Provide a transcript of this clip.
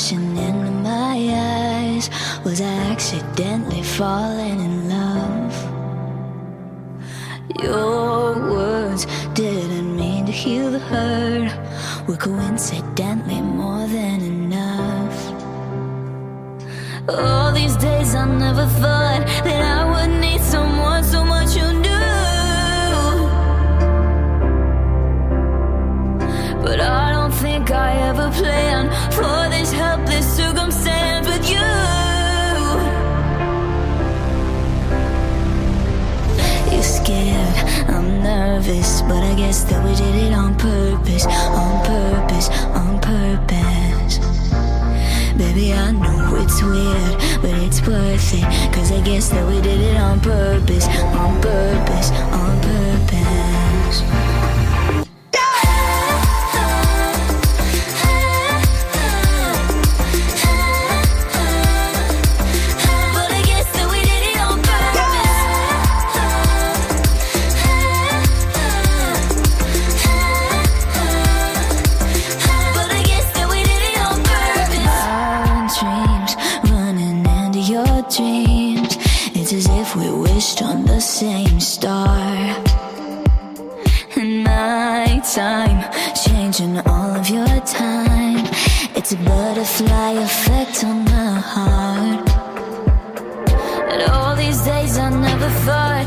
rushing into my eyes. Was I accidentally falling in love? Your words didn't mean to heal the hurt. Were coincidentally more than enough. All these days I never thought that I Ever for this helpless circumstance with you. You're scared, I'm nervous, but I guess that we did it on purpose, on purpose, on purpose. Baby, I know it's weird, but it's worth it. Cause I guess that we did it on purpose, on purpose, on purpose. as if we wished on the same star. And my time, changing all of your time. It's a butterfly effect on my heart. And all these days I never thought